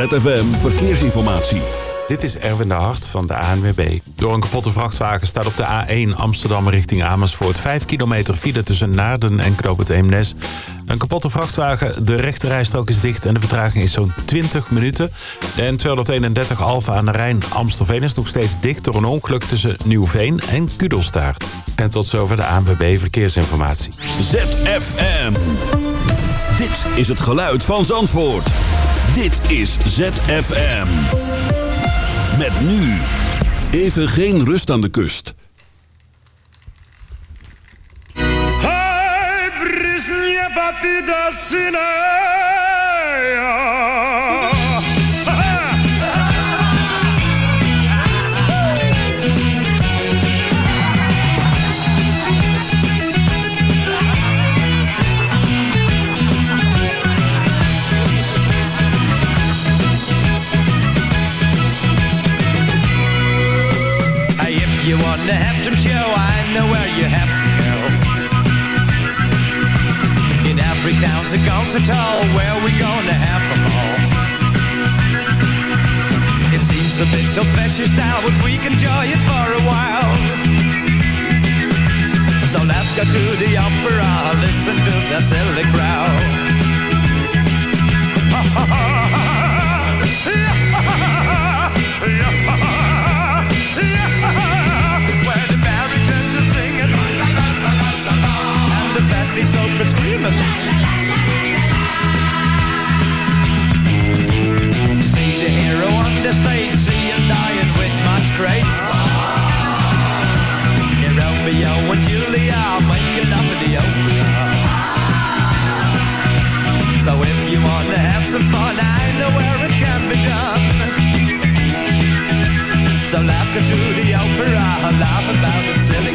ZFM Verkeersinformatie. Dit is Erwin de Hart van de ANWB. Door een kapotte vrachtwagen staat op de A1 Amsterdam richting Amersfoort... 5 kilometer file tussen Naarden en Knoop het Eemnes. Een kapotte vrachtwagen, de rechterrijstrook is dicht... en de vertraging is zo'n 20 minuten. De N231 Alfa aan de Rijn Amstelveen is nog steeds dicht... door een ongeluk tussen Nieuwveen en Kudelstaart. En tot zover de ANWB Verkeersinformatie. ZFM. Dit is het geluid van Zandvoort. Dit is ZFM. Met nu. Even geen rust aan de kust. Hey, are gone so tall, where we gonna have them all? It seems a bit so precious now, but we can enjoy it for a while. So let's go to the opera, listen to that silly crowd. La, la, la. Hero on the Julia Making love in the opera. So if you want to have some fun I know where it can be done. So let's go to the opera laugh about the silly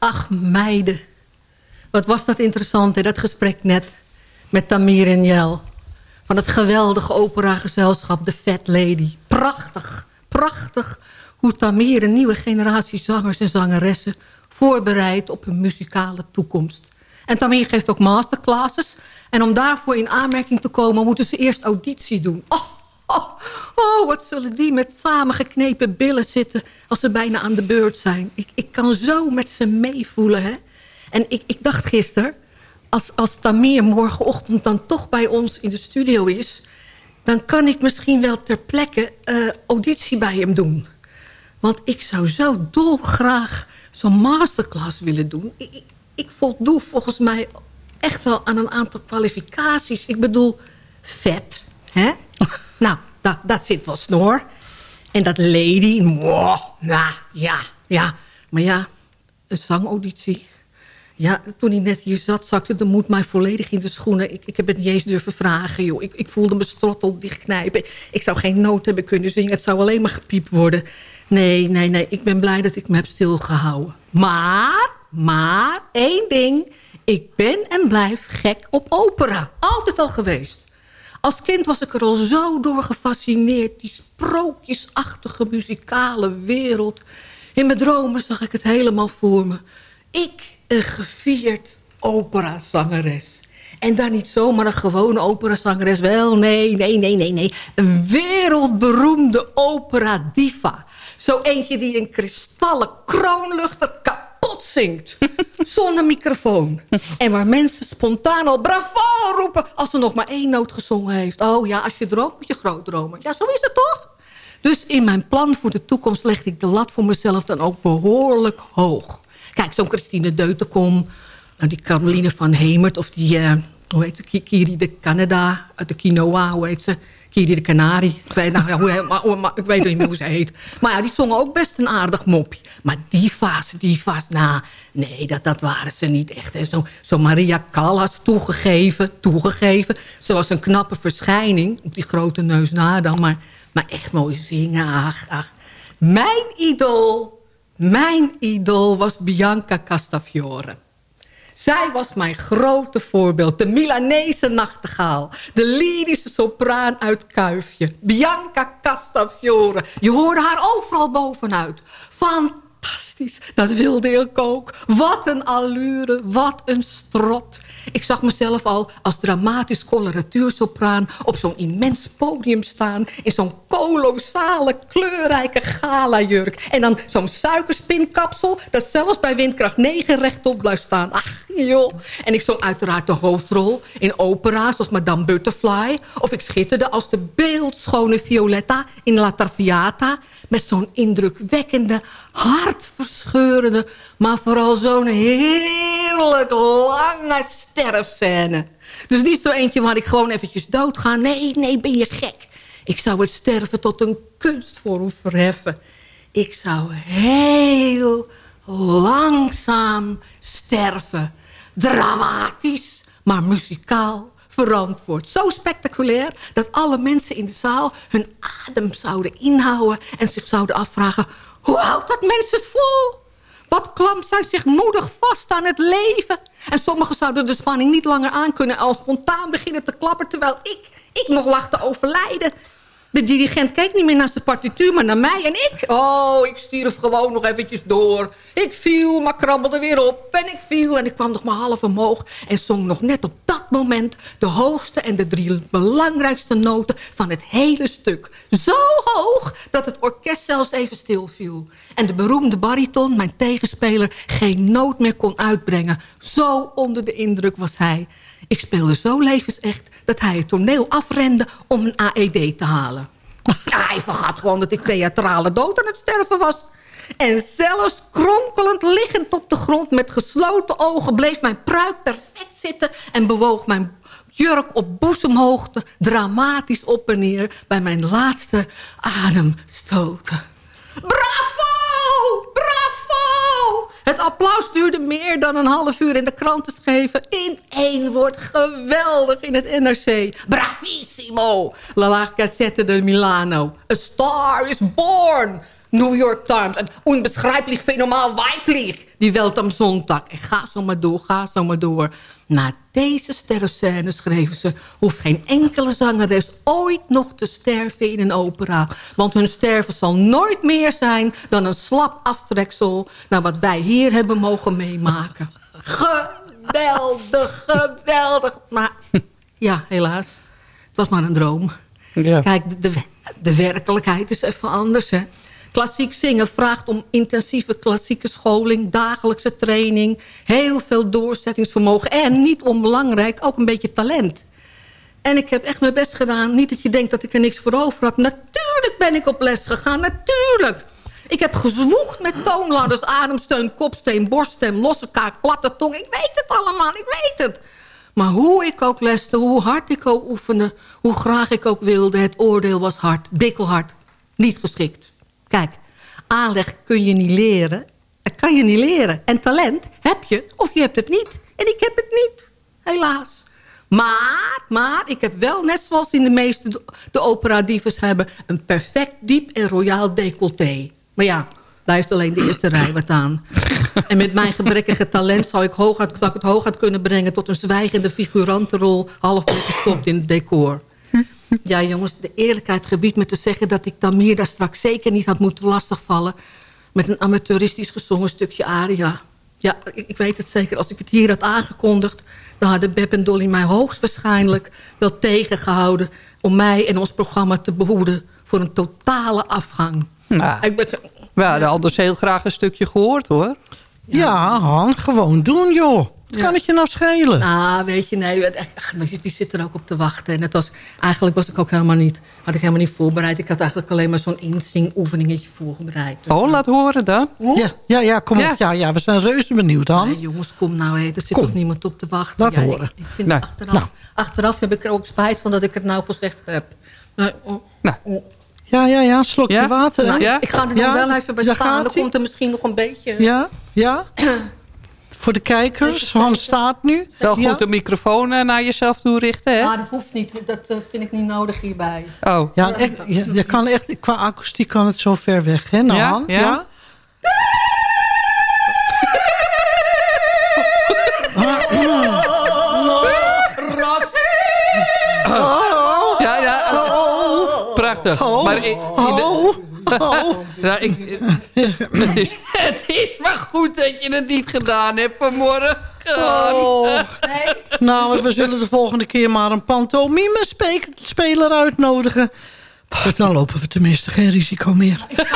Ach, meiden. Wat was dat interessant, hè, dat gesprek net met Tamir en Jel. Van het geweldige operagezelschap The Fat Lady. Prachtig, prachtig hoe Tamir een nieuwe generatie zangers en zangeressen... voorbereidt op hun muzikale toekomst. En Tamir geeft ook masterclasses. En om daarvoor in aanmerking te komen... moeten ze eerst auditie doen. Oh, oh, oh, wat zullen die met samengeknepen billen zitten... als ze bijna aan de beurt zijn. Ik, ik kan zo met ze meevoelen, hè. En ik, ik dacht gisteren... Als, als Tamir morgenochtend dan toch bij ons in de studio is... dan kan ik misschien wel ter plekke eh, auditie bij hem doen. Want ik zou zo dolgraag zo'n masterclass willen doen. Ik, ik, ik voldoe volgens mij echt wel aan een aantal kwalificaties. Ik bedoel, vet, hè? nou, dat, dat zit wel snor. En dat lady, wow, nou, ja, ja. Maar ja, een zangauditie. Ja, toen hij net hier zat, zakte de moed mij volledig in de schoenen. Ik, ik heb het niet eens durven vragen, joh. Ik, ik voelde me strottel dichtknijpen. Ik zou geen noot hebben kunnen zingen. Het zou alleen maar gepiept worden. Nee, nee, nee. Ik ben blij dat ik me heb stilgehouden. Maar, maar, één ding. Ik ben en blijf gek op opera. Altijd al geweest. Als kind was ik er al zo door gefascineerd. Die sprookjesachtige muzikale wereld. In mijn dromen zag ik het helemaal voor me. Ik, een gevierd operazangeres. En dan niet zomaar een gewone operazangeres. Wel, nee, nee, nee, nee, nee. Een wereldberoemde opera diva. Zo eentje die een kristallen kroonluchter zingt. Zonder microfoon. En waar mensen spontaan al bravo roepen... als ze nog maar één noot gezongen heeft. Oh ja, als je droomt moet je groot dromen. Ja, zo is het toch? Dus in mijn plan voor de toekomst legde ik de lat voor mezelf dan ook behoorlijk hoog. Kijk, zo'n Christine Deutenkom, nou, die Caroline van Hemert... of die, uh, hoe heet ze, Kiri de Canada, uit de quinoa, hoe heet ze... Kiri de Canari. Ik weet, nou, ja, hoe, maar, ik weet niet meer hoe ze heet. Maar ja, die zongen ook best een aardig mopje. Maar die fase, die fase, nou, nee, dat, dat waren ze niet echt. Zo, zo Maria Callas toegegeven, toegegeven. Ze was een knappe verschijning, op die grote neus na dan. Maar, maar echt mooi zingen, ach, ach. Mijn idool, mijn idool was Bianca Castafiore. Zij was mijn grote voorbeeld. De Milanese nachtegaal. De lyrische sopraan uit Kuifje. Bianca Castafiore. Je hoorde haar overal bovenuit. Fantastisch. Dat wilde ik ook. Wat een allure. Wat een strot. Ik zag mezelf al als dramatisch coloratuursopraan... op zo'n immens podium staan... in zo'n kolossale, kleurrijke galajurk. En dan zo'n suikerspinkapsel... dat zelfs bij windkracht 9 rechtop blijft staan. Ach, joh. En ik zong uiteraard de hoofdrol in opera... zoals Madame Butterfly. Of ik schitterde als de beeldschone Violetta in La Traviata... met zo'n indrukwekkende, hartverscheurende... maar vooral zo'n heerlijk lange sterfscène. Dus niet zo eentje waar ik gewoon eventjes doodga. Nee, nee, ben je gek. Ik zou het sterven tot een kunstvorm verheffen. Ik zou heel langzaam sterven. Dramatisch, maar muzikaal Zo spectaculair dat alle mensen in de zaal hun adem zouden inhouden... en zich zouden afvragen, hoe houdt dat mensen het vol? Wat klampt zij zich moedig vast aan het leven? En sommigen zouden de spanning niet langer aankunnen... als spontaan beginnen te klappen... terwijl ik, ik nog lag te overlijden. De dirigent keek niet meer naar zijn partituur, maar naar mij en ik. Oh, ik stierf gewoon nog eventjes door. Ik viel, maar krabbelde weer op. En ik viel en ik kwam nog maar half omhoog... en zong nog net op dat moment de hoogste en de drie belangrijkste noten van het hele stuk. Zo hoog dat het orkest zelfs even stil viel. En de beroemde bariton, mijn tegenspeler, geen noot meer kon uitbrengen. Zo onder de indruk was hij. Ik speelde zo levensecht dat hij het toneel afrende om een AED te halen. Hij vergat gewoon dat ik theatrale dood aan het sterven was. En zelfs kronkelend liggend op de grond met gesloten ogen... bleef mijn pruik perfect zitten en bewoog mijn jurk op boezemhoogte... dramatisch op en neer bij mijn laatste ademstoten. Bravo! Het applaus duurde meer dan een half uur in de krant te schrijven. In één woord geweldig in het NRC. Bravissimo! La Gazzetta de Milano. A star is born! New York Times. Een onbeschrijpelijk fenomaal weiblich. Die Welt am Sonntag. En ga zo maar door, ga zo maar door. Na deze sterfscène schreven ze... hoeft geen enkele zangeres ooit nog te sterven in een opera. Want hun sterven zal nooit meer zijn... dan een slap aftreksel... naar wat wij hier hebben mogen meemaken. Geweldig, geweldig. Maar ja, helaas. Het was maar een droom. Ja. Kijk, de, de, de werkelijkheid is even anders, hè. Klassiek zingen vraagt om intensieve klassieke scholing... dagelijkse training, heel veel doorzettingsvermogen... en niet onbelangrijk, ook een beetje talent. En ik heb echt mijn best gedaan. Niet dat je denkt dat ik er niks voor over had. Natuurlijk ben ik op les gegaan, natuurlijk. Ik heb gezwoegd met toonladders, ademsteun, kopsteen, borststem... losse kaak, platte tong. Ik weet het allemaal, ik weet het. Maar hoe ik ook leste, hoe hard ik ook oefende... hoe graag ik ook wilde, het oordeel was hard, bikkelhard. Niet geschikt. Kijk, aanleg kun je niet leren. kan je niet leren. En talent heb je of je hebt het niet. En ik heb het niet, helaas. Maar, maar, ik heb wel, net zoals in de meeste de, opera-divas hebben... een perfect diep en royaal decolleté. Maar ja, daar heeft alleen de eerste rij wat aan. En met mijn gebrekkige talent zou ik, zou ik het hooguit kunnen brengen... tot een zwijgende figurantenrol, half gestopt in het decor. Ja, jongens, de eerlijkheid gebiedt me te zeggen... dat ik Tamir straks zeker niet had moeten lastigvallen... met een amateuristisch gezongen stukje aria. Ja, ik, ik weet het zeker. Als ik het hier had aangekondigd... dan hadden Beb en Dolly mij hoogstwaarschijnlijk wel tegengehouden... om mij en ons programma te behoeden voor een totale afgang. Nou, Ik ben, we hadden anders heel graag een stukje gehoord, hoor. Ja, Han, gewoon doen, joh. Wat kan het je nou schelen? Nou, weet je, nee, het- die zit er ook op te wachten. En het was, eigenlijk was ik ook helemaal niet, had ik helemaal niet voorbereid. Ik had eigenlijk alleen maar zo'n instingoefeningetje voorbereid. Dus, Oh, laat horen dan. Ja, ja, ja, kom Ja. op. Ja, ja, we zijn reuze benieuwd, Han. nee, jongens, kom nou, hé, er zit Kom. toch niemand op te wachten. Laat Ja, ik- horen. Ik, vind Nou, achteraf, nou. achteraf heb ik er ook spijt van dat ik het nou gezegd heb. Nou, oh, Nou. oh. Ja, ja, ja, slokje Ja? water. hè? Nou, Ja? ik, ga er Ja? dan wel even bij staan. Dan komt er misschien nog een beetje... Ja, ja. Voor de kijkers, Han staat nu. Wel goed Ja. de microfoon eh, naar jezelf toe richten, hè? Ah, dat hoeft niet. Dat eh, vind ik niet nodig hierbij. Oh, Ja, echt, je, je kan echt, qua akoestiek kan het zo ver weg, hè, nou, Ja, Han? ja. ja, ja. Prachtig. Maar Oh, Ja, ik, het, is, het is goed dat je het niet gedaan hebt vanmorgen. oh. Nee, Nou, we zullen de volgende keer maar een pantomime spe- speler uitnodigen. Dan lopen we tenminste geen risico meer. Ik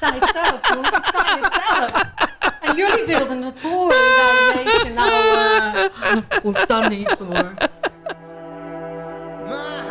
zei het zelf, hoor. Ik zei het zelf. En jullie wilden het horen. Ja, weet je, nou... eh goed, dan niet, hoor. Give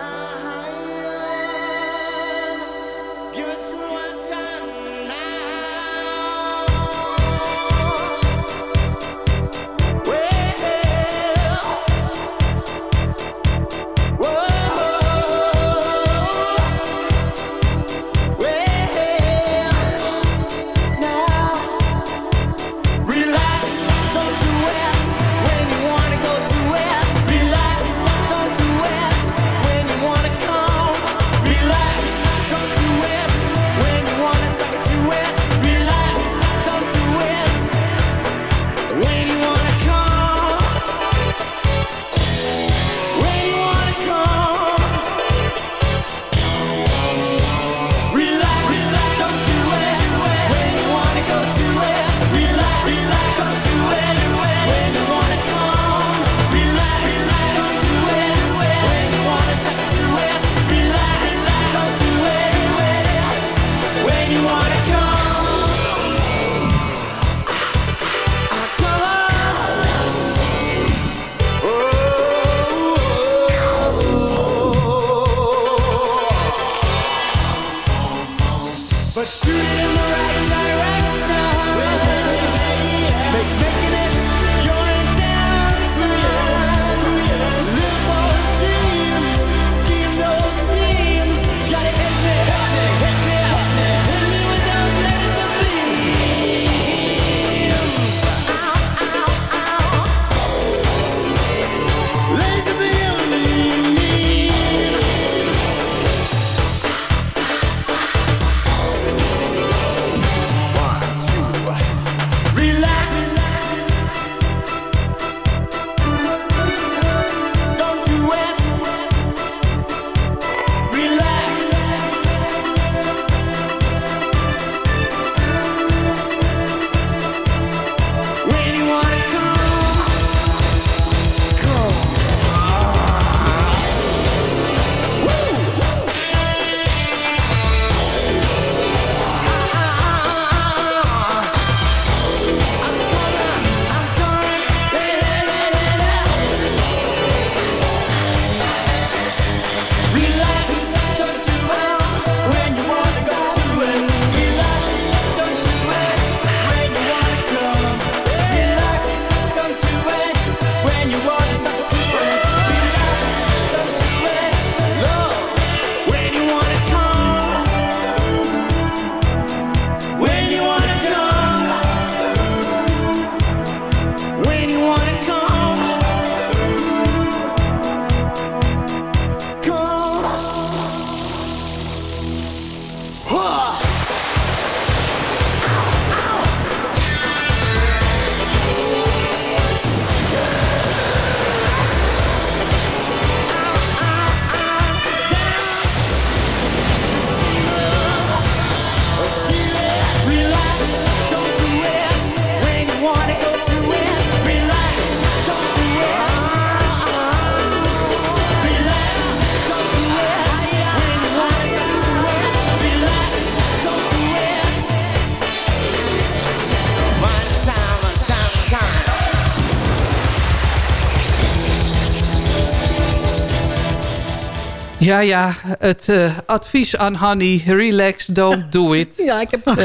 Ja, ja, het eh, advies aan Honey, relax, don't do it. Ja, ik heb het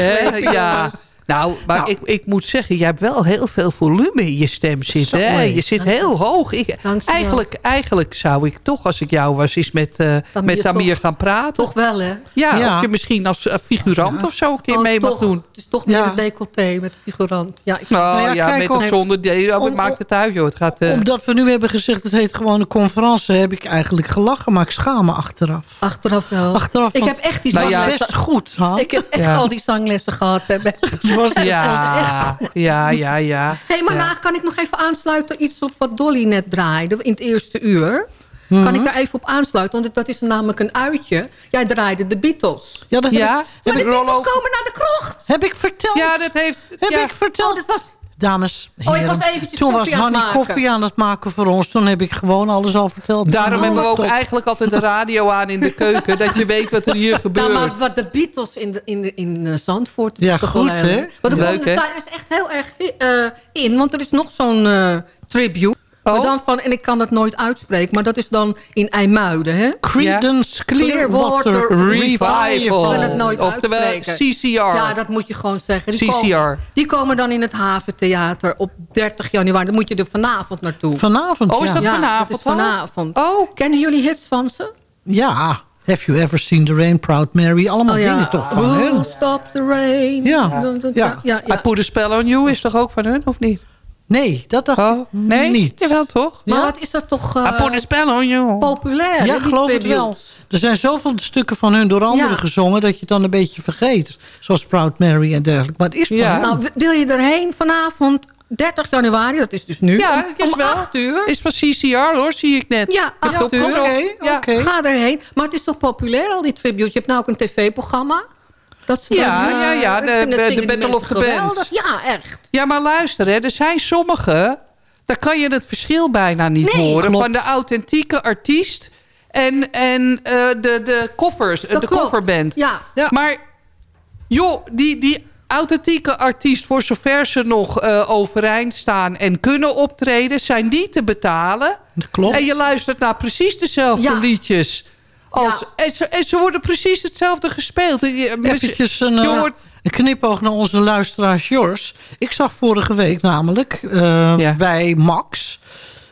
ja. Nou, maar Nou. Ik, ik moet zeggen, jij hebt wel heel veel volume in je stem zitten. Zo, Hè? Je zit heel hoog. Ik, Dankjewel. eigenlijk, eigenlijk zou ik toch, als ik jou was, eens met, eh met Tamir toch- gaan praten. Toch wel, hè? Ja, Ja. of je misschien als eh, figurant of zo een keer Oh, mee mag toch. doen. Het is toch meer Ja. een decolleté met de figurant. Ja, ik, Nou ja, ja, kijk, met of zonder wat om- maakt het uit joh. Het gaat, eh, Omdat we nu hebben gezegd, het heet gewoon een conferentie... heb ik eigenlijk gelachen, maar ik schaam me achteraf. achteraf wel. Achteraf ik want- heb echt die Nou ja, zanglessen... Best goed, hè? Ik heb echt Ja. al die zanglessen gehad. Het was, het was echt ja, ja, ja, ja. Hé, hey, maar Ja. nou kan ik nog even aansluiten iets op wat Dolly net draaide in het eerste uur? Mhm. Kan ik daar even op aansluiten? Want dat is namelijk een uitje. Jij draaide de Beatles. Ja, dat heb, Ja? ik, Maar heb, de Beatles komen naar de krocht. heb ik verteld. Ja, dat heeft... heb ja. ik verteld. Oh, dat was... Dames, Oh, ik heren, was eventjes toen was koffie aan het Hanny maken. koffie aan het maken voor ons. Toen heb ik gewoon alles al verteld. Daarom Oh, hebben we ook top. eigenlijk altijd de radio aan in de keuken. dat je weet wat er hier gebeurt. Nou, maar wat de Beatles in, de, in, de, in eh, Zandvoort... Ja, goed, hè? Want er Leuk, komt- hè? daar is echt heel erg eh, in. Want er is nog zo'n eh, tribute. Oh. Maar dan van, en ik kan het nooit uitspreken. Maar dat is dan in IJmuiden, hè? Creedence Clearwater, Clearwater Revival. Ik kan het nooit Oftewel uitspreken. CCR. Ja, dat moet je gewoon zeggen. Die CCR. Komen, die komen dan in het Haventheater op 30 januari. Dan moet je er vanavond naartoe. Vanavond, Oh, is dat ja, vanavond dat is vanavond. Oh. Kennen jullie hits van ze? Ja, Have You Ever Seen the Rain, Proud Mary. Allemaal Oh, ja. dingen toch van hun. Stop the rain. Ja. ja, Ja. ja, I Put a Spell on You is toch ook van hun, of niet? Nee, dat dacht Oh, ik nee? niet. Jawel, toch? Maar Ja? wat is dat toch eh, I Put a Spell on You. populair? Ja, geloof het wel. Er zijn zoveel stukken van hun door anderen Ja. gezongen... dat je het dan een beetje vergeet. Zoals Proud Mary en dergelijke. Maar het is van Ja. Nou, wil je erheen vanavond 30 januari? Dat is dus nu. Ja, om, is om wel. 8 uur. Is van CCR hoor, zie ik net. Ja, Heb je 8 uur. Ja. oké. Ga erheen. Maar het is toch populair, al die tributes? Je hebt nou ook een tv-programma. Dat ze Ja, dan, eh, ja, ja, ik de- die Battle of the Bands. Ja, echt. Ja, maar luister, hè, er zijn sommige... daar kan je het verschil bijna niet Nee, horen... klopt. van de authentieke artiest en, en eh, de, de koffers, de klopt. kofferband. Ja. Ja. Maar joh, die, die authentieke artiest... voor zover ze nog eh, overeind staan en kunnen optreden... zijn niet te betalen. Dat klopt. En je luistert naar precies dezelfde Ja. liedjes... Als, Ja. en, ze, en ze worden precies hetzelfde gespeeld. En je- Eventjes een, je eh, hoort- een knipoog naar onze luisteraars Jors. Ik zag vorige week namelijk eh, Ja. bij Max...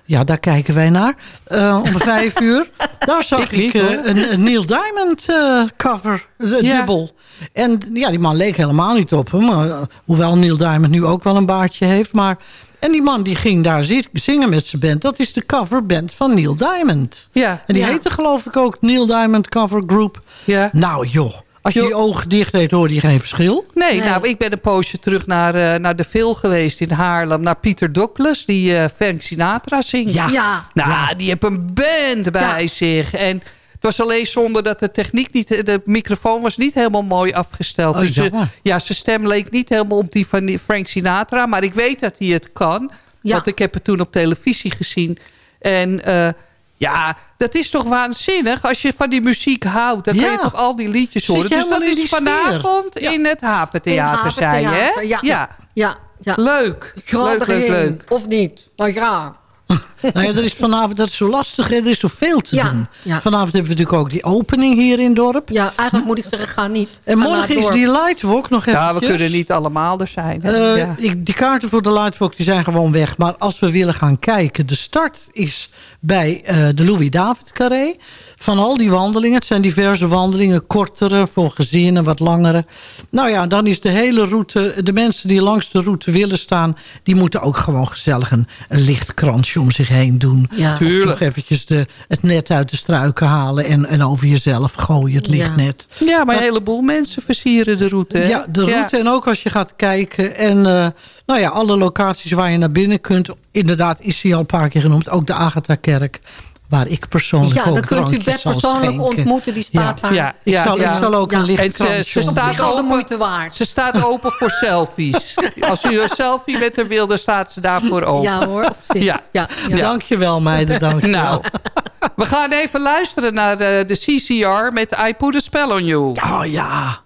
Ja, daar kijken wij naar. eh, om vijf uur. Daar zag Ik ik, niet, eh, hoor. een, een Neil Diamond eh, cover. eh, Ja. Dubbel. En ja, die man leek helemaal niet op hem. Eh, hoewel Neil Diamond nu ook wel een baardje heeft. Maar, en die man die ging daar zi- zingen met zijn band. Dat is de coverband van Neil Diamond. Ja. En die Ja. heette geloof ik ook Neil Diamond Cover Group. Ja. Nou joh, als je je ogen dicht deed hoorde je geen verschil. Nee, Nee. nou, ik ben een poosje terug naar, eh, naar de Phil geweest in Haarlem. Naar Pieter Douglas, die eh Frank Sinatra zingt. Ja. Ja. Nou, die heeft een band bij Ja. zich. En was alleen zonder dat de techniek niet... De microfoon was niet helemaal mooi afgesteld. Oh, dus ze- ja, zijn stem leek niet helemaal op die van Frank Sinatra. Maar ik weet dat hij het kan. Ja. Want ik heb het toen op televisie gezien. En... eh, ja, dat is toch waanzinnig. Als je van die muziek houdt, dan Ja. kun je toch al die liedjes horen. Dus dat is vanavond Ja. in het haventheater, zei je, Ja. ja. Ja. ja. Leuk. Leuk, leuk. Of niet. Maar ja. Nou ja, er is vanavond, dat is zo lastig, hè? er is zoveel te Ja, doen. ja. Vanavond hebben we natuurlijk ook die opening hier in het dorp. Ja, eigenlijk moet ik zeggen, ga niet. En Ga morgen is die Lightwalk nog even. Ja, we kunnen niet allemaal er zijn. hè? Eh, ja. ik- die kaarten voor de Lightwalk die zijn gewoon weg. Maar als we willen gaan kijken... de start is bij eh, de Louis-David Carré. Van al die wandelingen. Het zijn diverse wandelingen. Kortere voor gezinnen, wat langere. Nou ja, dan is de hele route... de mensen die langs de route willen staan... die moeten ook gewoon gezellig een, een licht kransje om zich heen doen. Ja. Of Tuurlijk. nog eventjes de, het net uit de struiken halen... en, en over jezelf gooien, het Ja. lichtnet. ja, maar een heleboel mensen versieren de route. hè? Ja, de route. En ook als je gaat kijken. En eh, nou ja, alle locaties waar je naar binnen kunt. Inderdaad, is die al een paar keer genoemd. Ook de Agatha-kerk. Waar ik persoonlijk Ja, ook dan kunt u persoonlijk schenken. ontmoeten. Die staat Ja. daar. Ja, Ik, ja, zal, ja. ik zal ook Ja. een En ze, ze, staat al de open, moeite waard. ze staat open voor selfies. Als u een selfie met haar wil, dan staat ze daarvoor open. Ja hoor, op zich. Ja. Ja. Ja. Ja. Dankjewel meiden, dankjewel. Nou, we gaan even luisteren naar de, de CCR met I Put a Spell on You. Oh ja.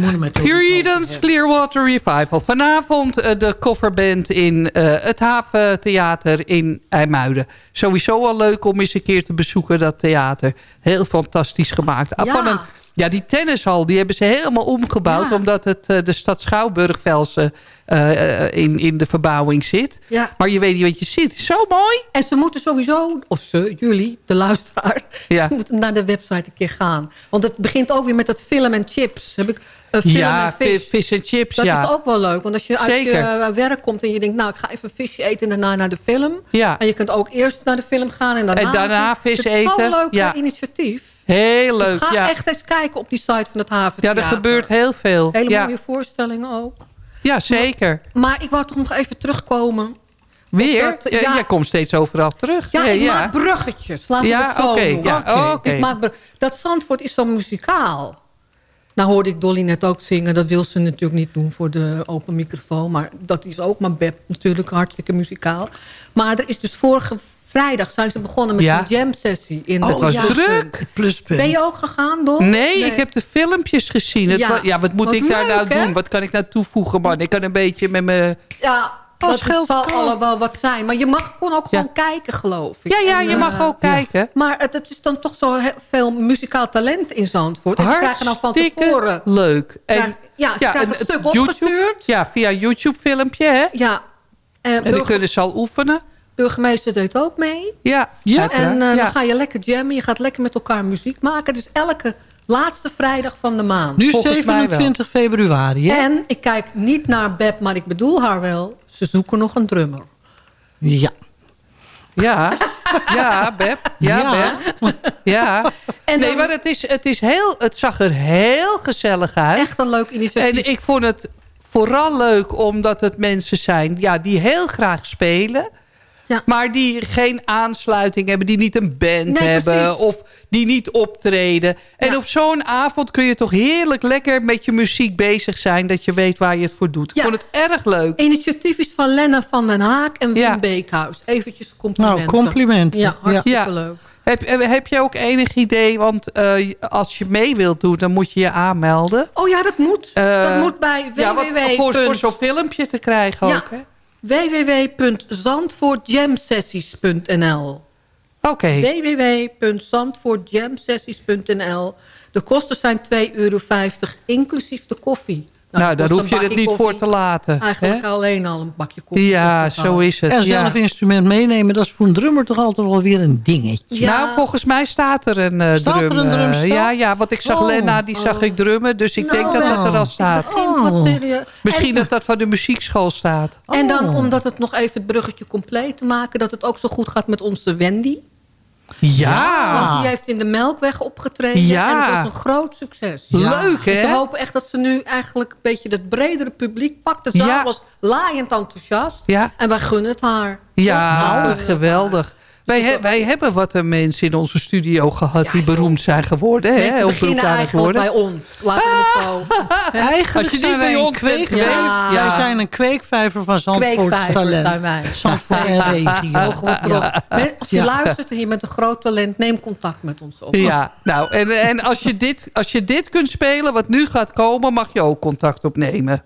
Met Toby Creedence Clearwater Revival. Vanavond eh, de coverband in eh, het Haventheater in IJmuiden. Sowieso al leuk om eens een keer te bezoeken, dat theater. Heel fantastisch gemaakt. Ah, Ja. Van een, ja, die tennishal die hebben ze helemaal omgebouwd... Ja. omdat het, eh, de stad Schouwburgvelsen eh, in, in de verbouwing zit. Ja. Maar je weet niet wat je ziet. Zo mooi. En ze moeten sowieso, of ze, jullie, de luisteraar... Ja. moeten naar de website een keer gaan. Want het begint ook weer met dat film en chips. Heb ik, film ja, en vis. vis en chips. Dat ja. is ook wel leuk. Want als je uit je eh, werk komt en je denkt... nou, ik ga even een visje eten en daarna naar de film. Ja. En je kunt ook eerst naar de film gaan en daarna... En daarna vis Het is eten. zo'n leuk Ja. initiatief. Heel Dus leuk. ga ja. echt eens kijken op die site van het ja, Haventheater. er gebeurt heel veel. Hele ja. mooie voorstellingen ook. ja, zeker. Maar ik wou toch nog even terugkomen. Weer? dat- Ja, ja. Jij komt steeds overal terug. Ja, Nee, ik maak bruggetjes. Laten Ja, we het zo noemen. ja, oké. Ik maak dat Zandvoort is zo muzikaal. Nou hoorde ik Dolly net ook zingen. Dat wil ze natuurlijk niet doen voor de open microfoon. Maar dat is ook. Maar Beb natuurlijk hartstikke muzikaal. Maar er is dus vorige vrijdag zijn ze begonnen met Ja. een jam sessie. In Oh, de was ja. druk. Pluspunt. Ben je ook gegaan, Dol? Nee, ik heb de filmpjes gezien. Het Ja. wa- ja, wat moet Wat ik daar nou hè? doen? Wat kan ik nou toevoegen, man? Ik kan een beetje met mijn... Ja, dat scheelt zal allemaal wel wat zijn. Maar je mag kon ook Ja. gewoon kijken, geloof ik. Ja, ja, En, je eh, mag ook kijken. Maar het, het is dan toch zo he- veel muzikaal talent in Zandvoort. En ze krijgen dan van Hartstikke tevoren... leuk. Krijg- ja, ze krijgen het stuk opgestuurd. Ja, via YouTube-filmpje, hè? Ja, en En die kunnen ze al oefenen. burgemeester deed ook mee. Ja, Ja. En eh, ja. dan ga je lekker jammen. Je gaat lekker met elkaar muziek maken. Dus elke laatste vrijdag van de maand. Nu Volgens mij wel. 27 februari, hè? En ik kijk niet naar Beb, maar ik bedoel haar wel. Ze zoeken nog een drummer. Ja. Ja, ja, Beb. Ja, Ja. Beb. Ja. En nee, maar het, is, het, is heel, het zag er heel gezellig uit. Echt een leuk initiatief. En ik vond het vooral leuk omdat het mensen zijn ja, die heel graag spelen. Ja. Maar die geen aansluiting hebben. Die niet een band Nee, hebben. precies. Of die niet optreden. En Ja. op zo'n avond kun je toch heerlijk lekker met je muziek bezig zijn. Dat je weet waar je het voor doet. Ik Ja. vond het erg leuk. Initiatief is van Lenna van den Haak en Wim Ja. Beekhuis. Eventjes complimenten. Nou, complimenten. Ja, hartstikke Ja. leuk. Heb, heb je ook enig idee? Want eh, als je mee wilt doen, dan moet je je aanmelden. Oh ja, dat moet. Eh, dat moet bij Ja, wat, www. voor, voor zo'n filmpje te krijgen Ja. ook. hè? www.zandvoortjamsessies.nl Oké. www.zandvoortjamsessies.nl De kosten zijn 2,50 euro, inclusief de koffie. Nou, dat daar hoef je het niet voor te laten. Eigenlijk hè? alleen al een bakje koffie. Ja, zo is het. En ja. zelf instrument meenemen, dat is voor een drummer toch altijd wel weer een dingetje. Ja. Nou, volgens mij staat er een eh, Staat er drum. een eh, drumstel? ja, ja, want ik zag Oh. Lena, die zag ik drummen. Dus ik denk Nou, dat dat er al staat. wat Oh. serieus. Misschien En- dat dat van de muziekschool staat. En dan, Oh. omdat het nog even het bruggetje compleet te maken... dat het ook zo goed gaat met onze Wendy. Ja. Want die heeft in de Melkweg opgetreden. Ja. En het was een groot succes. Leuk, Dus hè? we hopen echt dat ze nu eigenlijk een beetje het bredere publiek pakt. De zaal Ja. was laaiend enthousiast. Ja. En wij gunnen het haar. Ja, geweldig. Wij, he- wij hebben wat eh, mensen in onze studio gehad Ja, die beroemd zijn geworden. Hè? Mensen Heel beginnen eigenlijk bij ons. Laten we het zo. Eigenlijk Als je zijn niet wij bij een ons kweekvijver. geweest, Wij ja. zijn een kweekvijver van Zandvoort Kweekvijvers zijn wij. Zandvoort en regio. Hè, Als je Ja. luistert en je bent een groot talent... neem contact met ons op. Ja, nou, en, en als, je dit, als je dit kunt spelen, wat nu gaat komen, mag je ook contact opnemen.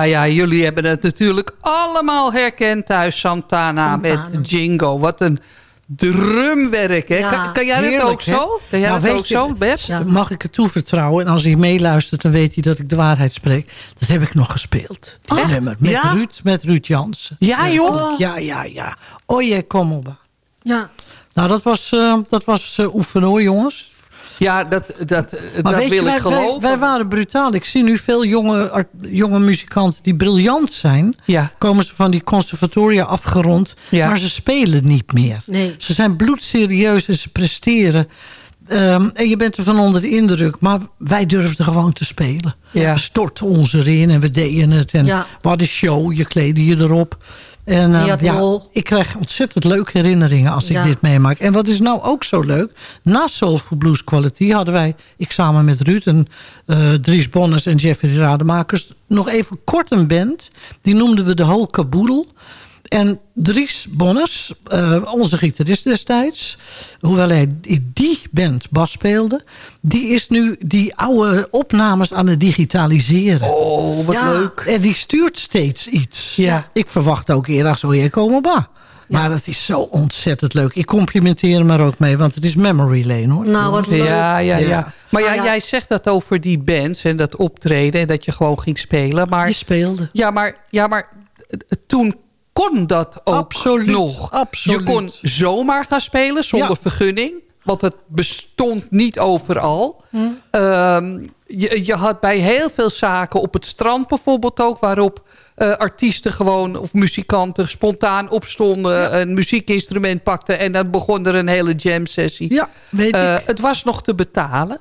Ja, ja, jullie hebben het natuurlijk allemaal herkend thuis. Santana, Santana. met Jingo. Wat een drumwerk, hè? Ja, kan, kan jij dat heerlijk, ook hè? zo? Kan jij Nou, dat weet ook je, zo? Ja. Mag ik het toevertrouwen? En als hij meeluistert, dan weet hij dat ik de waarheid spreek. Dat heb ik nog gespeeld. Die Echt? nummer. Met, Ja? Ruud, met Ruud Jansen. Ja, joh. Ja, ja, ja. Oh je kom op. Ja. Nou, dat was, eh, dat was eh, oefenen hoor, jongens. Ja, dat, dat, Maar dat weet wil je, wij, ik wij, geloven. wij waren brutaal. Ik zie nu veel jonge, jonge muzikanten die briljant zijn. Ja. Komen ze van die conservatoria afgerond. Ja. Maar ze spelen niet meer. Nee. Ze zijn bloedserieus en ze presteren. Ehm, en je bent ervan onder de indruk. Maar wij durfden gewoon te spelen. Ja. We stortten ons erin en we deden het. En Ja. we hadden show, je kleedde je erop. En eh, had ja, ik krijg ontzettend leuke herinneringen als ik Ja. dit meemaak. En wat is nou ook zo leuk? Na Soulful Blues Quality hadden wij, ik samen met Ruud en eh, Dries Bonnes en Jeffrey Rademakers... nog even kort een band. Die noemden we de Whole. En Dries Bonnes, eh, onze gitarist destijds... hoewel hij in die band bas speelde... die is nu die oude opnames aan het digitaliseren. Oh, wat Ja. leuk. En die stuurt steeds iets. Ja. Ik verwacht ook eerder zo je komen ba. Maar dat is zo ontzettend leuk. Ik complimenteer hem er ook mee, want het is memory lane hoor. Nou, wat leuk. Ja, ja, ja. Maar ja, jij zegt dat over die bands en dat optreden... en dat je gewoon ging spelen. Maar, Die speelde. ja, maar, ja, maar toen kon dat ook Absoluut, nog. absoluut. Je kon zomaar gaan spelen zonder Ja. vergunning. Want het bestond niet overal. Hm. Ehm, je, je had bij heel veel zaken op het strand bijvoorbeeld ook... waarop eh, artiesten gewoon of muzikanten spontaan opstonden... een muziekinstrument pakten... en dan begon er een hele jam sessie. Ja, weet Eh, ik. het was nog te betalen.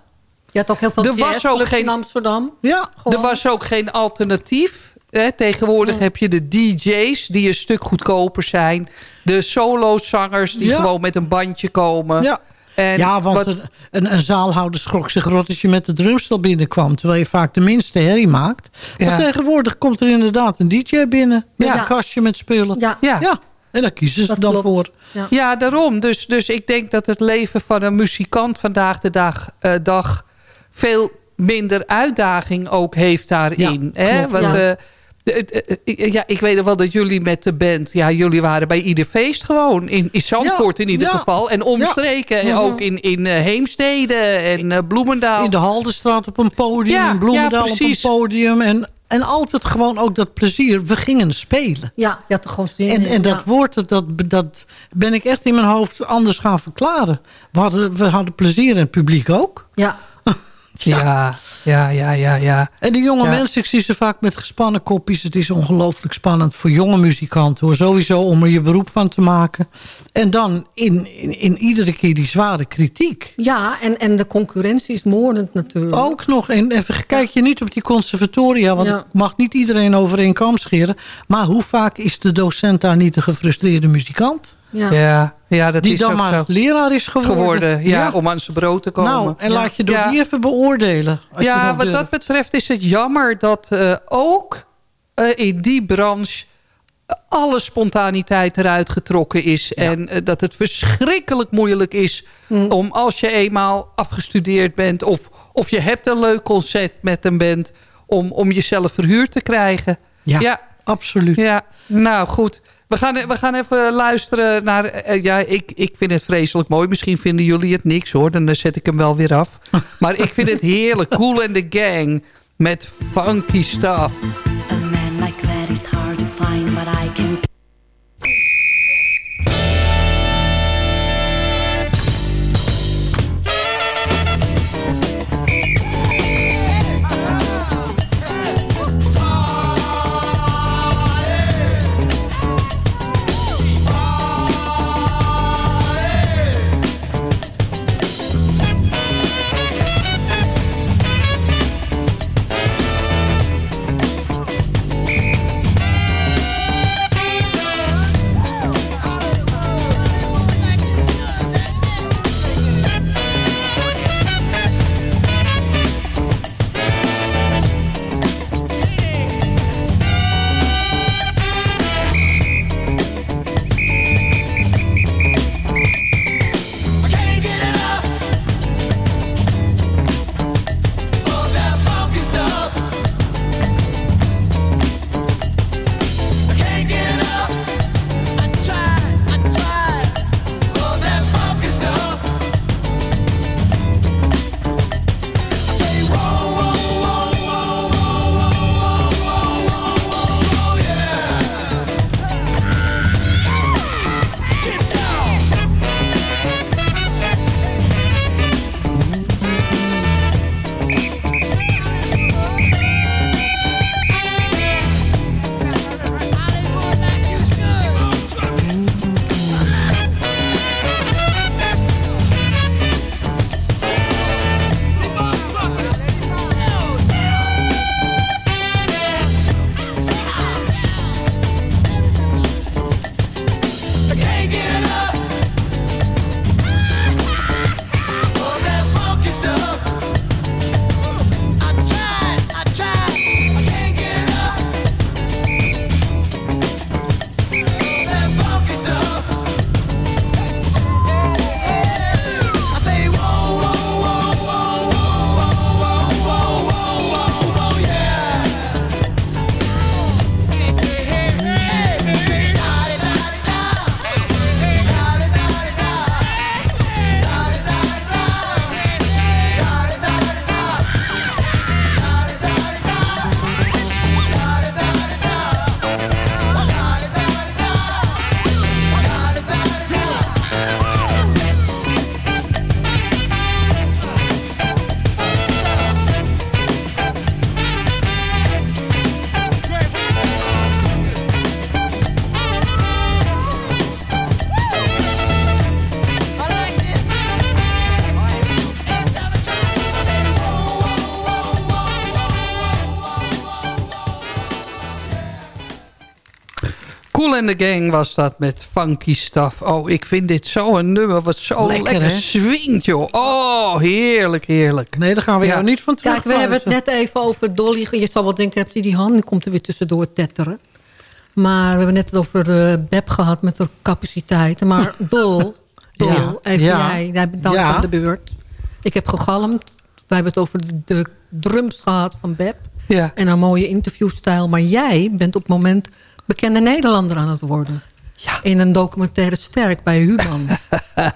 Je had ook heel veel Er was ook jazzclubs geen- in Amsterdam. Ja, Gewoon. Er was ook geen alternatief. Hè? Tegenwoordig heb je de DJ's die een stuk goedkoper zijn. De solozangers die Ja. gewoon met een bandje komen. ja. En ja, want wat- een, een, een zaalhouder schrok zich rot als je met de drumstel binnenkwam. Terwijl je vaak de minste herrie maakt. Ja. Maar tegenwoordig komt er inderdaad een DJ binnen. Met Ja. een kastje met spullen. Ja. Ja. ja. En daar kiezen ze Dat dan klopt. voor. Ja. Ja, daarom. Dus, dus ik denk dat het leven van een muzikant vandaag de dag, eh, dag veel minder uitdaging ook heeft daarin. Ja, hè? Want, Ja. Eh, de- eh, ja, ik weet nog wel dat jullie met de band... Ja, jullie waren bij ieder feest gewoon. In, in Zandvoort Ja, in ieder ja. geval. En omstreken. En ook in, in eh, Heemstede en eh, Bloemendaal. In de Haldenstraat op een podium. Ja, in Bloemendaal ja, op een precies. podium. En, en altijd gewoon ook dat plezier. We gingen spelen. Ja, je had er gewoon zin En, in. en dat ja. woord, dat, dat, dat ben ik echt in mijn hoofd anders gaan verklaren. We hadden, we hadden plezier en het publiek ook. Ja. Ja, ja, ja, ja, ja. En die jonge Ja. mensen, ik zie ze vaak met gespannen kopjes. Het is ongelooflijk spannend voor jonge muzikanten. Hoor. Sowieso om er je beroep van te maken. En dan in, in, in iedere keer die zware kritiek. Ja, en, en de concurrentie is moordend natuurlijk. Ook nog. En even kijk je niet op die conservatoria. Want Ja. mag niet iedereen over één kam scheren. Maar hoe vaak is de docent daar niet een gefrustreerde muzikant? Ja. Ja, ja dat Die is dan ook maar zo leraar is geworden. geworden. Ja, om aan zijn brood te komen. Nou, en Ja. laat je door Ja. die even beoordelen. Als ja, wat durft. dat betreft is het jammer dat eh, ook eh, in die branche alle spontaniteit eruit getrokken is. En eh, dat het verschrikkelijk moeilijk is om als je eenmaal afgestudeerd bent... of, of je hebt een leuk concert met een band... om, om jezelf verhuurd te krijgen. Ja, ja, absoluut. ja. nou goed. We gaan, we gaan even luisteren naar... eh, ja, ik, ik vind het vreselijk mooi. Misschien vinden jullie het niks hoor. Dan eh, zet ik hem wel weer af. Maar ik vind het heerlijk. Cool and the Gang met funky stuff. And the Gang was dat met funky stuff. Oh, ik vind dit zo een nummer wat zo Lekker, lekker, swingt, joh. Oh, heerlijk, heerlijk. Nee, daar gaan we Ja. jou niet van terug. Kijk, we hebben het net even over Dolly. Je zal wel denken, hebt hij die hand? Nu komt er weer tussendoor tetteren. Maar we hebben net het over eh Beb gehad met de capaciteiten. Maar Dol, Dol Ja. even Ja. jij. Jij bent dan Ja. aan de beurt. Ik heb gegalmd. Wij hebben het over de, de drums gehad van Beb. Ja. En een mooie interviewstijl. Maar jij bent op het moment bekende Nederlander aan het worden. Ja. In een documentaire Sterk bij Human.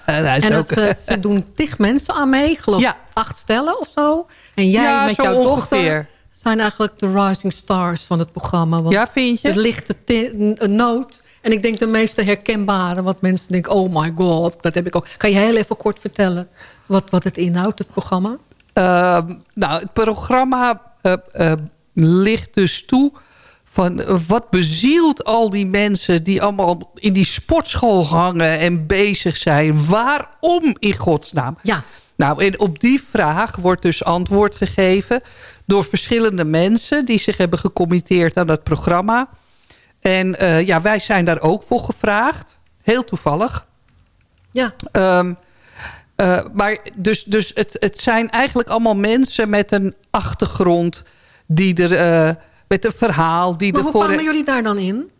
En het, eh, ze doen tig mensen aan mee. Ik geloof Ja. acht stellen of zo. En jij Ja, met jouw ongeveer. dochter zijn eigenlijk de rising stars van het programma. Want ja, vind je? het ligt een noot. En ik denk de meeste herkenbare. Wat mensen denken, oh my god, dat heb ik ook. Kan je heel even kort vertellen wat, wat het inhoudt, het programma? Ehm, nou, het programma eh, eh, ligt dus toe van wat bezielt al die mensen die allemaal in die sportschool hangen en bezig zijn. Waarom in godsnaam? Ja. Nou, en op die vraag wordt dus antwoord gegeven door verschillende mensen die zich hebben gecommitteerd aan het programma. En eh, ja, wij zijn daar ook voor gevraagd. Heel toevallig. Ja, Ehm, eh, maar dus, dus het, het zijn eigenlijk allemaal mensen met een achtergrond... die er, eh, met een verhaal... Die maar hoe voor kwamen jullie daar dan in?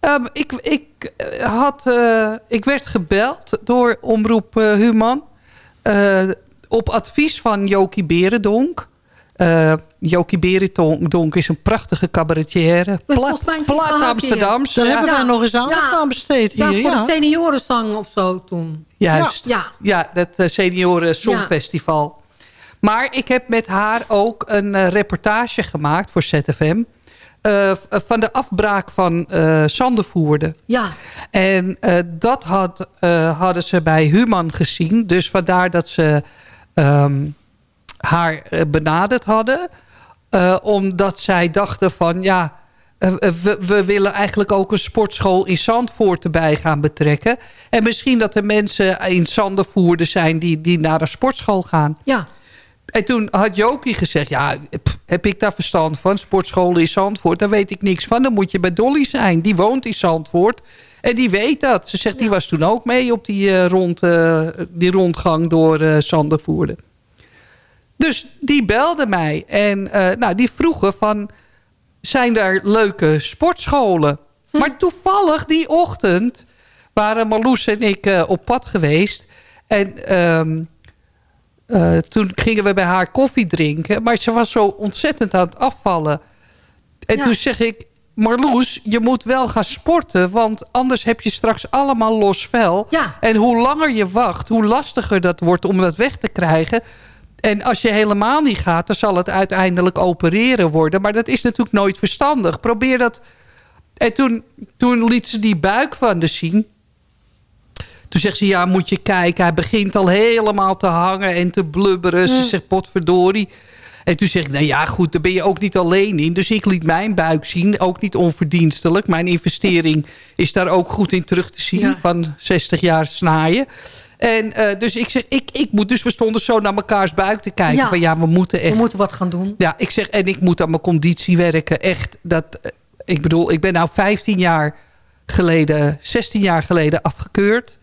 Ehm, ik, ik, eh, had, eh, ik werd gebeld door Omroep eh, Human... eh, op advies van Jokie Berendonk... Eh Jokie Berendonk is een prachtige cabaretière. Plat, plat gehad hier. Amsterdams. Daar ja. hebben Ja. wij nog eens aandacht Ja. aan besteed Ja, hier. voor Ja, de seniorenzang of zo toen. Juist. Ja. Ja, dat Senioren Songfestival. Maar ik heb met haar ook een eh, reportage gemaakt voor ZFM... eh, van de afbraak van eh Sandervoerde. Ja, En dat had, hadden ze bij Human gezien. Dus vandaar dat ze ehm, haar benaderd hadden. Omdat zij dachten van... ja, we, we willen eigenlijk ook een sportschool in Zandvoort erbij gaan betrekken. En misschien dat er mensen in Zandervoerder zijn... Die, die naar een sportschool gaan. ja. En toen had Jokie gezegd... ja, pff, heb ik daar verstand van? Sportscholen in Zandvoort, daar weet ik niks van. Dan moet je bij Dolly zijn. Die woont in Zandvoort. En die weet dat. Ze zegt, die was toen ook mee op die, eh, rond, eh, die rondgang door Zandervoerde. Dus die belde mij. En nou, die vroegen van... zijn daar leuke sportscholen? Maar toevallig die ochtend... waren Marloes en ik op pad geweest. En... ehm, eh, toen gingen we bij haar koffie drinken. Maar ze was zo ontzettend aan het afvallen. En Ja. toen zeg ik... Marloes, je moet wel gaan sporten. Want anders heb je straks allemaal los vel. Ja. En hoe langer je wacht, hoe lastiger dat wordt om dat weg te krijgen. En als je helemaal niet gaat, dan zal het uiteindelijk opereren worden. Maar dat is natuurlijk nooit verstandig. Probeer dat... En toen, toen liet ze die buik van de zien. Toen zegt ze, ja, moet je kijken. Hij begint al helemaal te hangen en te blubberen. Ze zegt, potverdorie. En toen zeg ik, nou ja, goed, daar ben je ook niet alleen in. Dus ik liet mijn buik zien, ook niet onverdienstelijk. Mijn investering is daar ook goed in terug te zien. Ja. Van 60 jaar snaaien. En eh, dus ik zeg, ik, ik moet, dus we stonden zo naar mekaars buik te kijken. Ja. Van ja, we moeten echt We moeten wat gaan doen. ja, ik zeg, en ik moet aan mijn conditie werken. Echt, dat, eh, ik bedoel, ik ben nou 15 jaar geleden, 16 jaar geleden afgekeurd.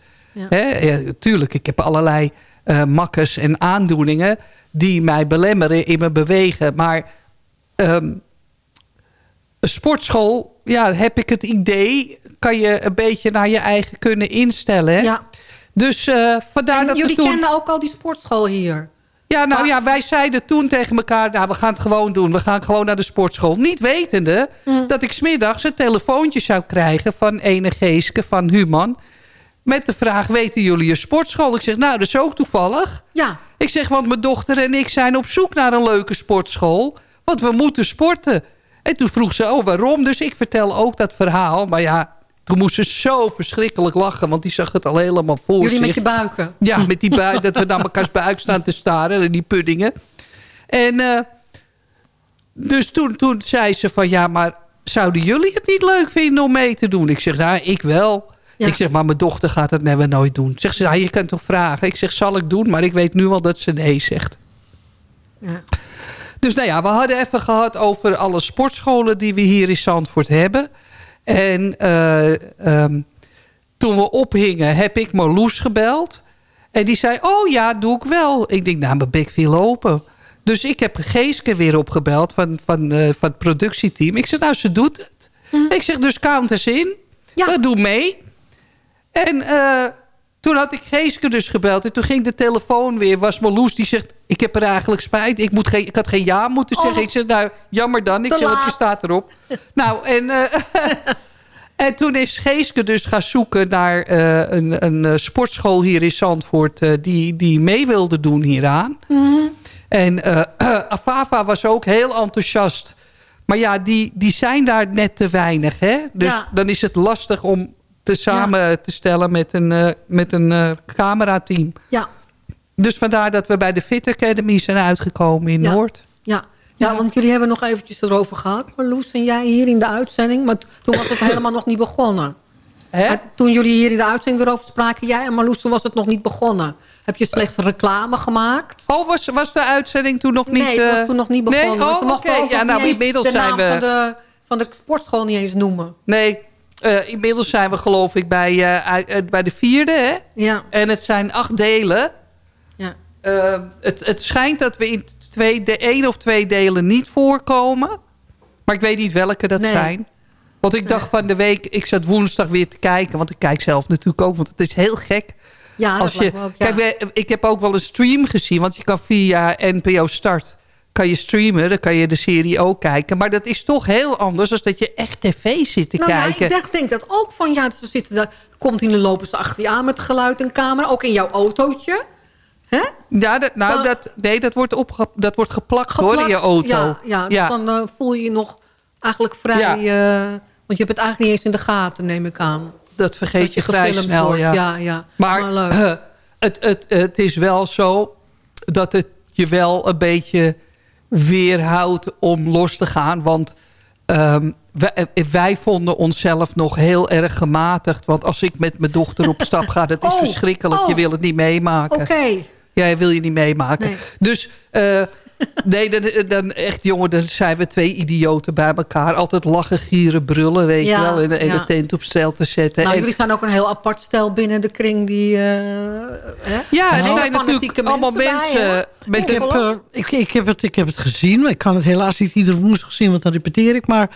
Hè? Ja, tuurlijk, ik heb allerlei eh makkers en aandoeningen... die mij belemmeren in mijn bewegen. Maar ehm, een sportschool, ja, heb ik het idee... kan je een beetje naar je eigen kunnen instellen. Hè? Ja. Dus eh vandaar En dat jullie toen... kenden ook al die sportschool hier. Ja, nou ja, wij zeiden toen tegen elkaar... nou, we gaan het gewoon doen. We gaan gewoon naar de sportschool. Niet wetende Hm. dat ik smiddags een telefoontje zou krijgen... van ene Geeske van Human... met de vraag, weten jullie een sportschool? Ik zeg, nou, dat is ook toevallig. Ja, Ik zeg, want mijn dochter en ik zijn op zoek naar een leuke sportschool. Want we moeten sporten. En toen vroeg ze, oh, waarom? Dus ik vertel ook dat verhaal. Maar ja, toen moest ze zo verschrikkelijk lachen... want die zag het al helemaal voor jullie zich. met je buiken. Ja, met die buik, dat we naar mekaars buik staan te staren. En die puddingen. En eh, dus toen, toen zei ze van... Ja, maar zouden jullie het niet leuk vinden om mee te doen? Ik zeg, nou, ik wel. Ja. Ik zeg, maar mijn dochter gaat het never nooit doen. Zegt ze, nou, je kan toch vragen? Ik zeg, zal ik doen? Maar ik weet nu al dat ze nee zegt. Ja. Dus nou ja, we hadden even gehad over alle sportscholen die we hier in Zandvoort hebben. En eh, ehm, toen we ophingen, heb ik Marloes gebeld. En die zei, oh ja, doe ik wel. Ik denk, nou, mijn bek viel open. Dus ik heb Geeske weer opgebeld van, van, eh, van het productieteam. Ik zeg, nou, ze doet het. Ik zeg, dus count eens in. Ja. Ja. doe mee. En eh, toen had ik Geeske dus gebeld. En toen ging de telefoon weer. Was Marloes die zegt, ik heb er eigenlijk spijt. Ik, moet geen, ik had geen ja moeten zeggen. Oh. Ik zeg, nou, jammer dan. Ik zeg, want je staat erop. nou, en... eh, En toen is Geeske dus gaan zoeken naar eh, een, een sportschool hier in Zandvoort... die, die mee wilde doen hieraan. En eh Afava was ook heel enthousiast. Maar ja, die, die zijn daar net te weinig. Hè? Dus Ja. dan is het lastig om te samen te stellen met een, eh, met een eh, camerateam. Ja, Dus vandaar dat we bij de Fit Academy zijn uitgekomen in Ja. Noord. ja. Ja, want jullie hebben nog eventjes erover gehad. Marloes en jij hier in de uitzending. Maar toen was het helemaal nog niet begonnen. Toen jullie hier in de uitzending erover spraken, jij en Marloes, toen was het nog niet begonnen. Heb je slechts reclame gemaakt? Oh, was, was de uitzending toen nog niet... nee, het was eh, toen nog niet begonnen. Nee? Oh, oké. Ja, nog nou, inmiddels de zijn naam we... van de, van de sportschool niet eens noemen. Nee, eh, inmiddels zijn we geloof ik bij, eh, eh, bij de vierde. Hè? Ja, En het zijn acht delen. ja. Het, het schijnt dat we in twee, de één of twee delen niet voorkomen. Maar ik weet niet welke dat Nee. zijn. Want ik dacht van de week, ik zat woensdag weer te kijken. Want ik kijk zelf natuurlijk ook, want het is heel gek. Ja, dat Als je, lijkt me ook, ja. kijk, ik heb ook wel een stream gezien. Want je kan via NPO Start kan je streamen. Dan kan je de serie ook kijken. Maar dat is toch heel anders dan dat je echt tv zit te nou ja, kijken. ik dacht, denk dat ook van, ja, ze zitten daar, continu lopen ze achter je aan met geluid en camera. Ook in jouw autootje. Hè? Ja, dat, nou, Dan- dat, nee, dat wordt, opge, dat wordt geplakt, hoor in je Geplakt. auto. Ja, ja, dus dan eh, voel je je nog eigenlijk vrij... Ja. eh, want je hebt het eigenlijk niet eens in de gaten, neem ik aan. dat vergeet Dat je vrij snel, wordt. ja. ja, ja. Maar leuk. het, het, het is wel zo dat het je wel een beetje weerhoudt om los te gaan. Want ehm, wij, eh, wij vonden onszelf nog heel erg gematigd. Want als ik met mijn dochter op stap ga, dat is Oh, verschrikkelijk. oh. Je wil het niet meemaken. Oké. Jij wil je niet meemaken. Nee. Dus eh, nee, dan, dan echt jongen, dan zijn we twee idioten bij elkaar. Altijd lachen, gieren, brullen, weet Ja, je wel. En, en ja. de tent op stel te zetten. Nou, En- jullie zijn ook een heel apart stel binnen de kring die... eh, hè? ja, er Hele zijn natuurlijk fanatieke allemaal mensen... Ik een- heb, eh, ik, ik, heb het, ik heb het gezien. maar Ik kan het helaas niet iedere woensdag zien, want dan repeteer ik. Maar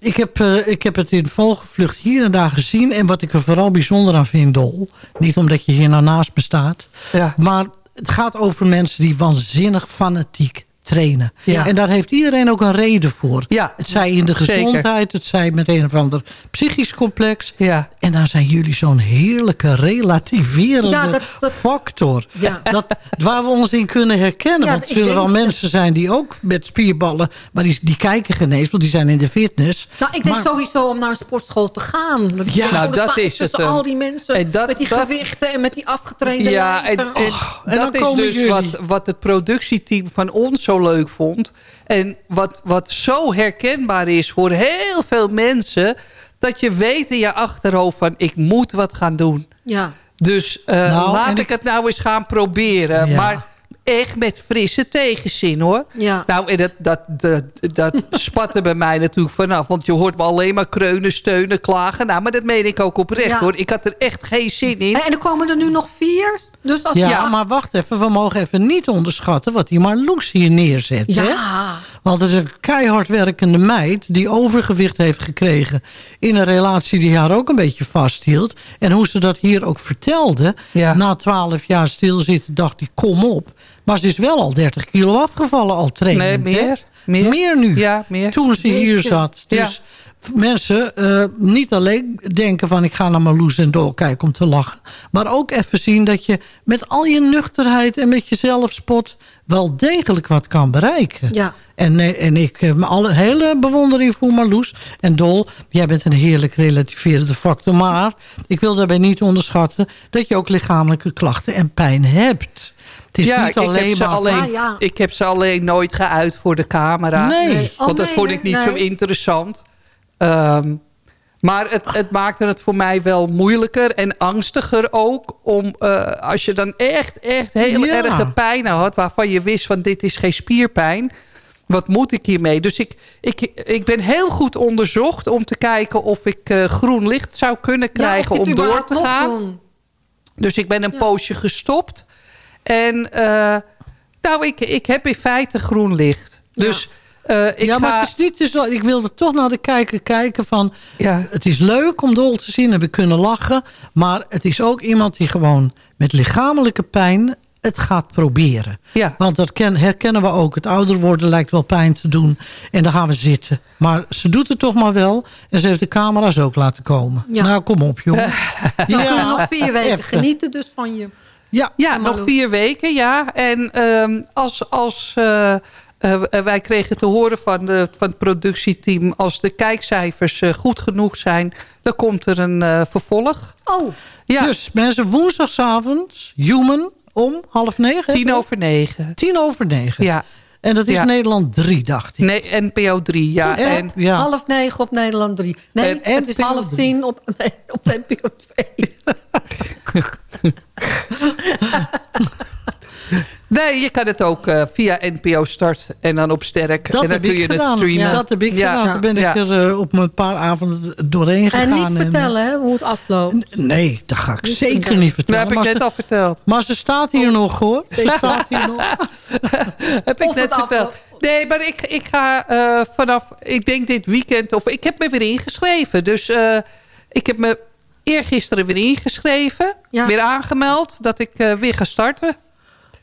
ik heb, eh, ik heb het in vogelvlucht hier en daar gezien. En wat ik er vooral bijzonder aan vind, Dol... niet omdat je hier nou naast me staat... Ja. maar het gaat over mensen die waanzinnig fanatiek trainen. Ja. En daar heeft iedereen ook een reden voor. Ja, Het zij in de zeker. gezondheid, het zij met een of ander psychisch complex. Ja. En dan zijn jullie zo'n heerlijke relativerende Ja, dat- dat- factor. Ja. Dat, waar we ons in kunnen herkennen. Want er zullen wel mensen zijn die ook met spierballen... maar die, die kijken geen eens, want die zijn in de fitness. Nou, ik denk Maar- sowieso om naar een sportschool te gaan. Ja, nou, dat is het, Tussen eh. al die mensen En dat- met die gewichten en met die afgetrainde Ja, en, lijven. en en dat dan is dus jullie. wat, wat het productieteam van ons zo leuk vond. En wat, wat zo herkenbaar is voor heel veel mensen... dat je weet in je achterhoofd van ik moet wat gaan doen. Ja. Dus eh, Nou, laat ik ik- het nou eens gaan proberen. Ja. Maar echt met frisse tegenzin hoor. Ja. Nou, en dat, dat, dat, dat spatte bij mij natuurlijk vanaf. Want je hoort me alleen maar kreunen, steunen, klagen. Nou, maar dat meen ik ook oprecht Ja. hoor. Ik had er echt geen zin in. En er komen er nu nog vier. Dus als Ja, maar wacht even. We mogen even niet onderschatten wat die Marloes hier neerzet. Hè? Want het is een keihard werkende meid die overgewicht heeft gekregen... in een relatie die haar ook een beetje vasthield. En hoe ze dat hier ook vertelde... Ja. na twaalf jaar stilzitten dacht ik, kom op. Maar ze is wel al 30 kilo afgevallen al trainend. Nee, hè? meer. Meer. Meer nu. Ja, meer. Toen ze hier zat. Ja. Dus mensen eh, niet alleen denken van... ik ga naar Marloes en Dol kijken om te lachen. Maar ook even zien dat je met al je nuchterheid en met je zelfspot... wel degelijk wat kan bereiken. Ja. En, eh, en ik heb alle hele bewondering voor Marloes. En Dol, jij bent een heerlijk relativerende factor. Maar ik wil daarbij niet onderschatten... dat je ook lichamelijke klachten en pijn hebt. Het is ja, niet ik, ik alleen heb ze maar... alleen, Ah, ja. ik heb ze alleen nooit geuit voor de camera. Nee. Nee. Oh, Want dat nee, vond ik niet nee. zo interessant. Ehm, maar het, het maakte het voor mij wel moeilijker en angstiger ook. Om, eh, als je dan echt, echt heel Ja. erge pijn had... waarvan je wist van dit is geen spierpijn... wat moet ik hiermee? Dus ik, ik, ik ben heel goed onderzocht om te kijken of ik eh, groen licht zou kunnen krijgen ja, om door te gaan. doen. Dus ik ben een poosje gestopt. En eh, nou, ik, ik heb in feite groen licht. Dus eh, ik ja, maar ga... het is niet, wel- ik wilde toch naar de kijker kijken van... Ja. Het is leuk om Dol te zien en we kunnen lachen. Maar het is ook iemand die gewoon met lichamelijke pijn het gaat proberen. Ja. Want dat ken- herkennen we ook. Het ouder worden lijkt wel pijn te doen. En dan gaan we zitten. Maar ze doet het toch maar wel. En ze heeft de camera's ook laten komen. Ja. Nou, kom op, jongen. We kunnen nog vier weken even. genieten dus van je. Ja, Ja, Malou. nog vier weken, ja. En ehm, als, als eh, eh, wij kregen te horen van, de, van het productieteam... als de kijkcijfers eh, goed genoeg zijn... dan komt er een vervolg. Oh, Ja, Dus mensen, woensdagavond, Human, om half negen. tien over negen. Tien over negen. Ja, En dat is Ja. Nederland 3, dacht ik. nee, NPO 3, ja. En- En, ja. half negen op Nederland 3. Nee, En- het is half 3. tien op, nee, op NPO 2. nee, je kan het ook eh, via NPO Start en dan op Sterk. Dat en dan kun je gedaan. het streamen. Ja, dat heb ik Ja. gedaan. Daar ben Ja. ik er eh, op een paar avonden doorheen En gegaan. niet vertellen hè, hoe het afloopt. Nee, dat ga ik Niet zeker vertellen. niet Dat vertellen. heb ik net al verteld. maar ze staat hier nog, hoor. Ze staat hier nog. heb ik Of net verteld. Nee, maar ik, ik ga eh, vanaf, ik denk dit weekend... of ik heb me weer ingeschreven. Dus eh, ik heb me eergisteren weer ingeschreven. Ja. Weer aangemeld dat ik eh, weer ga starten.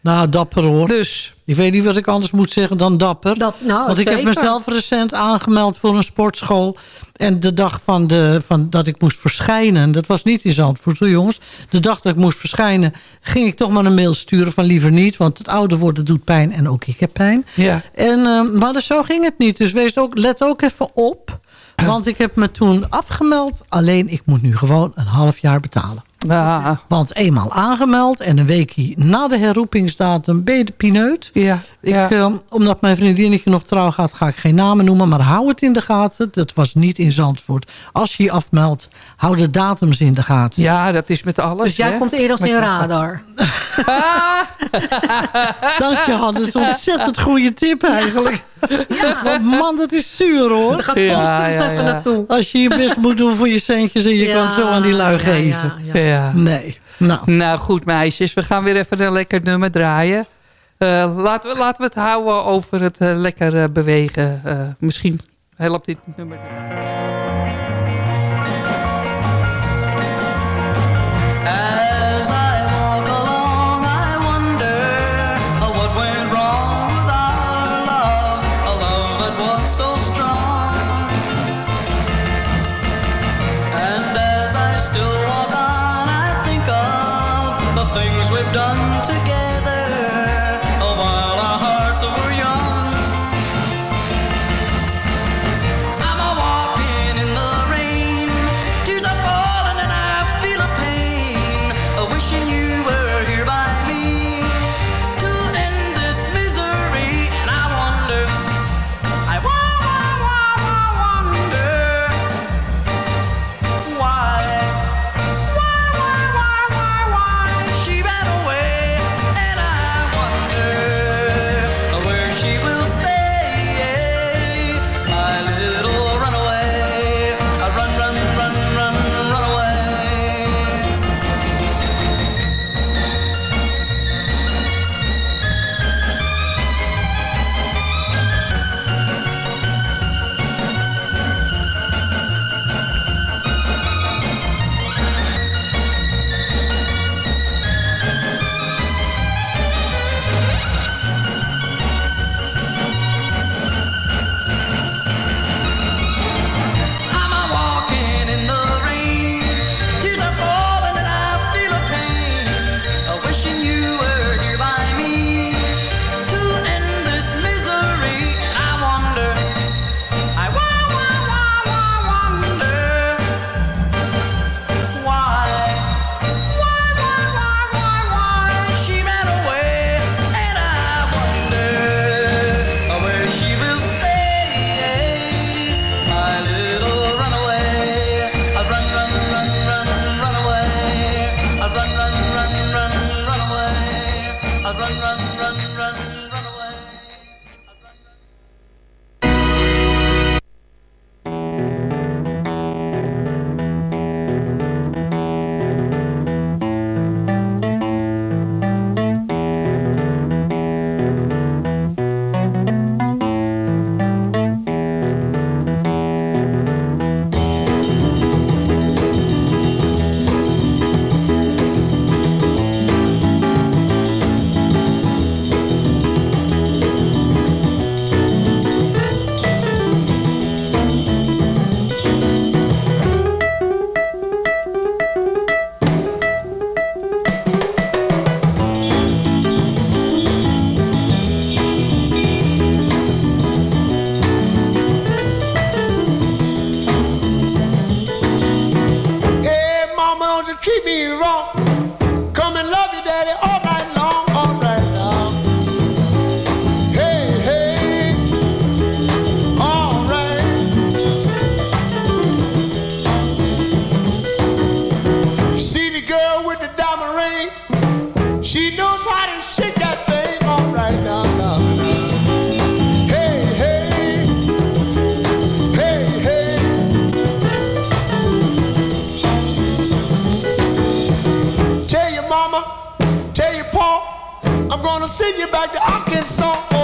Nou, dapper hoor. Dus Ik weet niet wat ik anders moet zeggen dan dapper. Dat, nou, Want ik heb mezelf recent aangemeld voor een sportschool. En de dag van de, van, dat ik moest verschijnen... dat was niet in Zandvoort, hoor, jongens. De dag dat ik moest verschijnen... ging ik toch maar een mail sturen van liever niet. Want het ouder worden doet pijn en ook ik heb pijn. ja. En, eh, maar zo ging het niet. Dus wees ook, let ook even op. Want ik heb me toen afgemeld. Alleen ik moet nu gewoon een half jaar betalen. Ah, Want eenmaal aangemeld en een weekje na de herroepingsdatum ben je de pineut. ja, Ik, ja. eh, omdat mijn vriendinnetje nog trouw gaat, ga ik geen namen noemen. Maar hou het in de gaten. Dat was niet in Zandvoort. Als je je afmeldt, hou de datums in de gaten. ja, dat is met alles. Dus jij hè? komt eerder als in radar. Ah, Dank je, Han. Dat is een ontzettend goede tip eigenlijk. Want man, dat is zuur hoor. Daar gaat Ja, ja, even ja. naartoe. Als je je best moet doen voor je centjes en je Ja, kan zo aan die lui ja, geven. ja, ja. ja. Nee. Nou, Nou goed meisjes, we gaan weer even een lekker nummer draaien. Eh, laten, we, laten we het houden over het eh, lekker eh, bewegen. Eh, misschien helpt dit nummer. Send you back to Arkansas.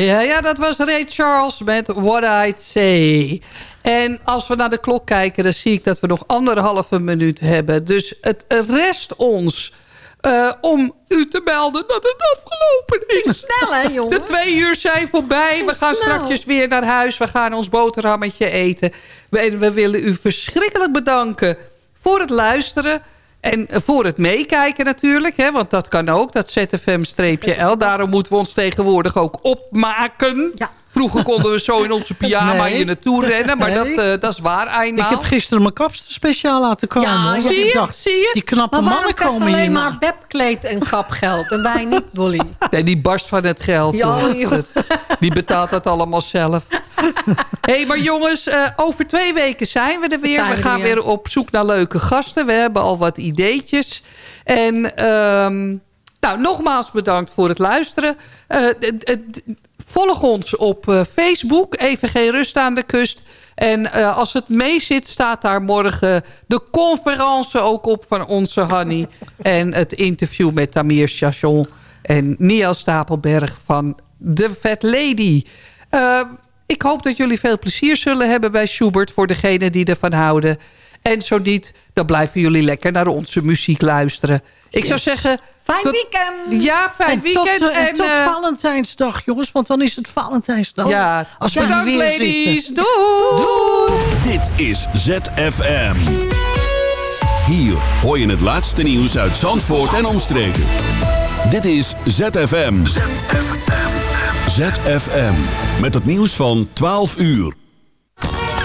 Ja, ja, dat was Ray Charles met What I'd Say. En als we naar de klok kijken, dan zie ik dat we nog anderhalve minuut hebben. Dus het rest ons eh, om u te melden dat het afgelopen is. Snel, hè, jongen? De twee uur zijn voorbij. We gaan snel. straks weer naar huis. We gaan ons boterhammetje eten. We, we willen u verschrikkelijk bedanken voor het luisteren. En voor het meekijken natuurlijk. Hè, want dat kan ook, dat ZFM-L. Daarom moeten we ons tegenwoordig ook opmaken. Ja. Vroeger konden we zo in onze pyjama Nee. hier naartoe rennen. Maar Nee. dat, eh, dat is waar Ik eenmaal. heb gisteren mijn kapster speciaal laten komen. Ja, zie ik je? dacht, Zie je? Die knappe Maar mannen komen alleen hier maar Bebkleed en kapgeld en wij niet, Dolly? Nee, die barst van het geld. Ja, joh. Die betaalt dat allemaal zelf. Hé, hey, maar jongens, eh, over twee weken zijn we er weer. Zijn We we gaan er weer. weer op zoek naar leuke gasten. We hebben al wat ideetjes. En ehm, nou, nogmaals bedankt voor het luisteren. Eh, volg ons op eh, Facebook. Even geen rust aan de kust. En eh, als het mee zit, staat daar morgen de conferentie ook op van onze Hanny. En het interview met Tamir Chachon en Niel Stapelberg van The Fat Lady. Eh, ik hoop dat jullie veel plezier zullen hebben bij Schubert... voor degenen die ervan houden. En zo niet, dan blijven jullie lekker naar onze muziek luisteren. Ik zou zeggen... Fijn tot- weekend! Ja, fijn En weekend. tot, eh, en, tot eh, Valentijnsdag, jongens. Want dan is het Valentijnsdag. ja, Als we bedankt weer ladies. zitten. Doei. Dit is ZFM. Hier hoor je het laatste nieuws uit Zandvoort en omstreken. Dit is ZFM. ZFM. Met het nieuws van 12 uur.